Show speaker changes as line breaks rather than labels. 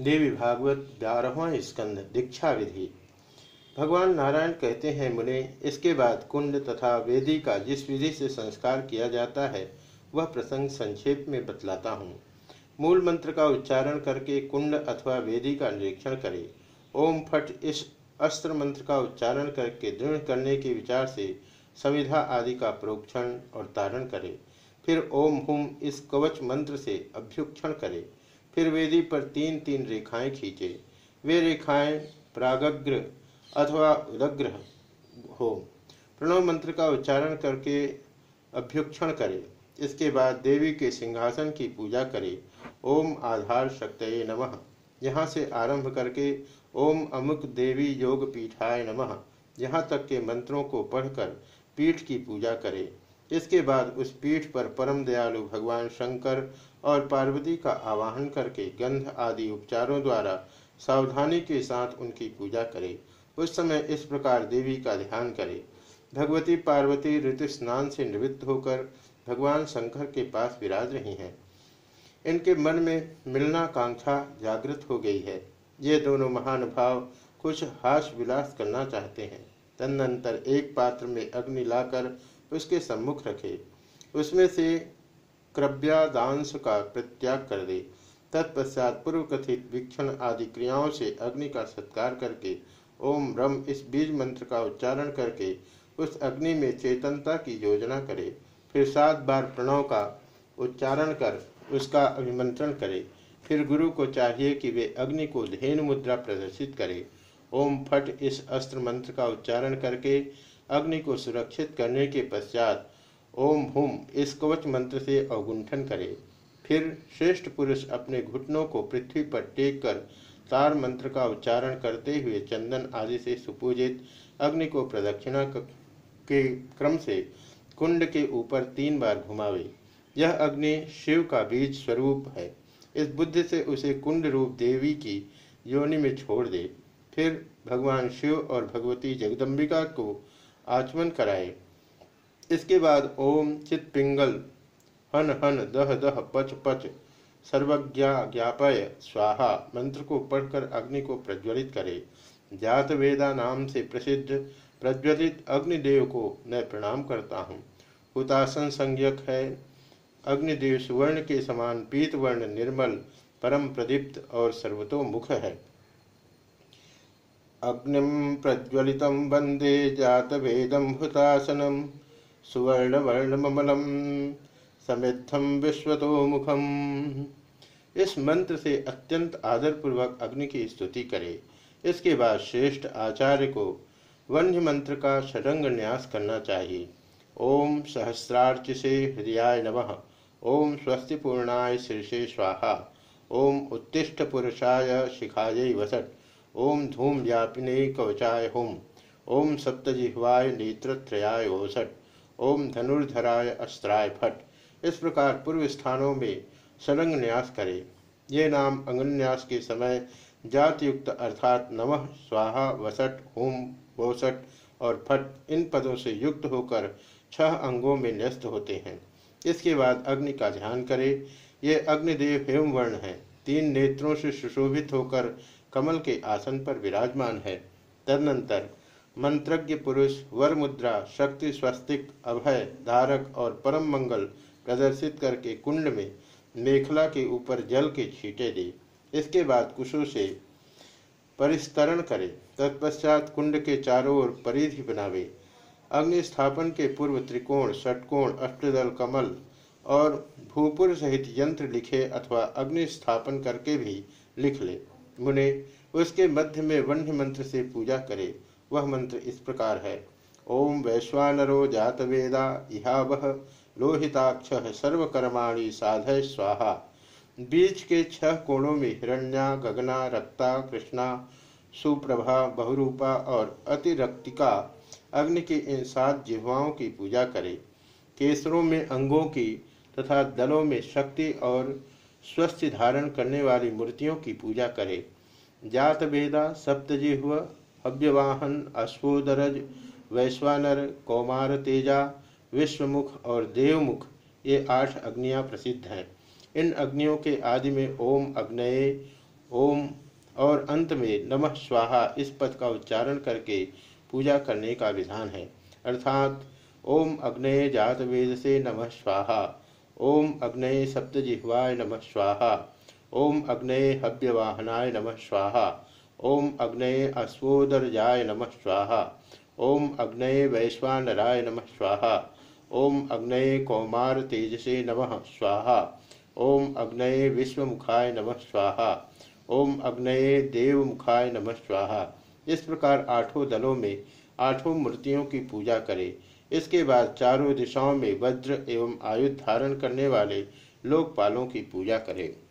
देवी भागवत ग्यारहवा स्कंद, दीक्षा विधि। भगवान नारायण कहते हैं, मुने, इसके बाद कुंड तथा वेदी का जिस विधि से संस्कार किया जाता है, वह प्रसंग संक्षेप में बतलाता हूँ। मूल मंत्र का उच्चारण करके कुंड अथवा वेदी का निरीक्षण करें। ओम फट, इस अस्त्र मंत्र का उच्चारण करके दृढ़ करने के विचार से संविधा आदि का प्रोक्षण और तारण करे। फिर ओम हुम, इस कवच मंत्र से अभ्युक्षण करे। फिर वेदी पर तीन तीन रेखाएँ खींचे। वे रेखाएँ प्रागग्र अथवा उदग्र हो। प्रणव मंत्र का उच्चारण करके अभ्युक्षण करे। इसके बाद देवी के सिंहासन की पूजा करे। ओम आधार शक्तये नमः। यहाँ से आरंभ करके ओम अमुक देवी योग पीठाय नमः। यहाँ तक के मंत्रों को पढ़कर पीठ की पूजा करे। इसके बाद उस पीठ पर परम दयालु भगवान शंकर और पार्वती का आवाहन करके गंध आदि उपचारों द्वारा सावधानी के साथ उनकी पूजा करे। उस समय इस प्रकार देवी का ध्यान करे। भगवती पार्वती ऋतु स्नान से निवृत्त होकर भगवान शंकर के पास विराज रही हैं। इनके मन में मिलना कांक्षा जागृत हो गई है। ये दोनों महानुभाव कुछ हास विलास करना चाहते हैं। तदनंतर एक पात्र में अग्नि लाकर उसके सम्मुख रखे। उसमें से क्रव्यादांश का प्रत्याग कर दे। तत्पश्चात पूर्व कथित वीक्षण आदि क्रियाओं से अग्नि का सत्कार करके ओम रम इस बीज मंत्र का उच्चारण करके उस अग्नि में चेतनता की योजना करे। फिर सात बार प्रणव का उच्चारण कर उसका अभिमंत्रण करे। फिर गुरु को चाहिए कि वे अग्नि को धेनु मुद्रा प्रदर्शित करे। ओम फट इस अस्त्र मंत्र का उच्चारण करके अग्नि को सुरक्षित करने के पश्चात ओम हुम इस कवच मंत्र से अवगुंठन करे। फिर श्रेष्ठ पुरुष अपने घुटनों को पृथ्वी पर टेक कर तार मंत्र का उच्चारण करते हुए चंदन आदि से सुपूजित अग्नि को प्रदक्षिणा के क्रम से कुंड के ऊपर तीन बार घुमावे। यह अग्नि शिव का बीज स्वरूप है। इस बुद्धि से उसे कुंड रूप देवी की योनि में छोड़ दे। फिर भगवान शिव और भगवती जगदम्बिका को आचमन कराए। इसके बाद ओम चित पिंगल, हन हन दह दह पच पच, सर्वज्ञा ज्ञापय, स्वाहा, मंत्र को पढ़कर अग्नि को प्रज्वलित करे। जात वेदा नाम से प्रसिद्ध, प्रज्वलित अग्निदेव को मैं प्रणाम करता हूँ। हुतासन संज्ञक है, अग्निदेव सुवर्ण के समान पीत वर्ण निर्मल, परम प्रदीप्त और सर्वतोमुख है। अग्निम प्रज्वलित वंदे जात वेदम हुतासनम सुवर्णवर्णमलम समिद्धम विश्वतोमुखम। इस मंत्र से अत्यंत आदरपूर्वक अग्नि की स्तुति करे। इसके बाद श्रेष्ठ आचार्य को वन्य मंत्र का षडंग न्यास करना चाहिए। ओम सहस्रार्च से हृदयाय नमः। ओम स्वस्तिपूर्णाय शीर्षे स्वाहा। ओम उत्तिष्ठ पुरुषाय शिखाय वसट ओम धूम व्यापिने कवचाय होम। ओम सप्तजिह्वाय नेत्रत्रयाय ओसट ओम धनुर्धराय अस्त्राय फट। इस प्रकार पूर्व स्थानों में सलंग न्यास करे। ये नाम अंगन्यास के समय जातयुक्त अर्थात नमः, स्वाहा, वसट, होम वोसट और फट इन पदों से युक्त होकर छह अंगों में न्यस्त होते हैं। इसके बाद अग्नि का ध्यान करें। ये अग्निदेव हेमवर्ण है। तीन नेत्रों से सुशोभित होकर कमल के आसन पर विराजमान है। तदनंतर मंत्रज्ञ पुरुष वर मुद्रा शक्ति, स्वस्तिक, अभय, धारक और परम मंगल प्रदर्शित करके कुंड में मेखला के ऊपर जल के छींटे दे। इसके बाद कुशों से परिस्तरण करे। तत्पश्चात कुंड के चारों ओर परिधि बनावे। अग्नि स्थापन के पूर्व त्रिकोण, षटकोण, अष्टदल कमल और भूपुर सहित यंत्र लिखे अथवा अग्नि स्थापन करके भी लिख ले। मुने, उसके मध्य में वन्य मंत्र से पूजा करे। वह मंत्र इस प्रकार है। ओम वैश्वानरो जात वेदा इहा वह लोहिताक्ष सर्वकर्माणी साधय स्वाहा। बीच के छह कोणों में हिरण्या, गगना, रक्ता, कृष्णा, सुप्रभा, बहुरूपा और अतिरक्तिका अग्नि की इन सात जिह्वाओं की पूजा करे। केसरों में अंगों की तथा दलों में शक्ति और स्वस्थ धारण करने वाली मूर्तियों की पूजा करे। जात वेदा सप्तजिह्व अव्यवाहन अश्वोदरज, वैश्वानर, कौमार तेजा, विश्वमुख और देवमुख, ये आठ अग्नियाँ प्रसिद्ध हैं। इन अग्नियों के आदि में ओम अग्नये, ओम और अंत में नमः स्वाहा इस पद का उच्चारण करके पूजा करने का विधान है। अर्थात ओम अग्नय जात वेद से नमः स्वाहा। ओम अग्नय सप्तजिह्वाय नमः स्वाहा। ओम अग्नय हव्यवाहनाय नमः स्वाहा। ओम अग्नय अश्वोदरजाय नमः स्वाहा। ओम अग्नय वैश्वानराय नमः स्वाहा। ओम अग्नय कौमार तेजसे नमः स्वाहा। ओम अग्नय विश्वमुखाय नमः स्वाहा। ओम अग्नय देवमुखाय नमः स्वाहा। इस प्रकार आठों दलों में आठों मूर्तियों की पूजा करें। इसके बाद चारों दिशाओं में वज्र एवं आयुध धारण करने वाले लोकपालों की पूजा करें।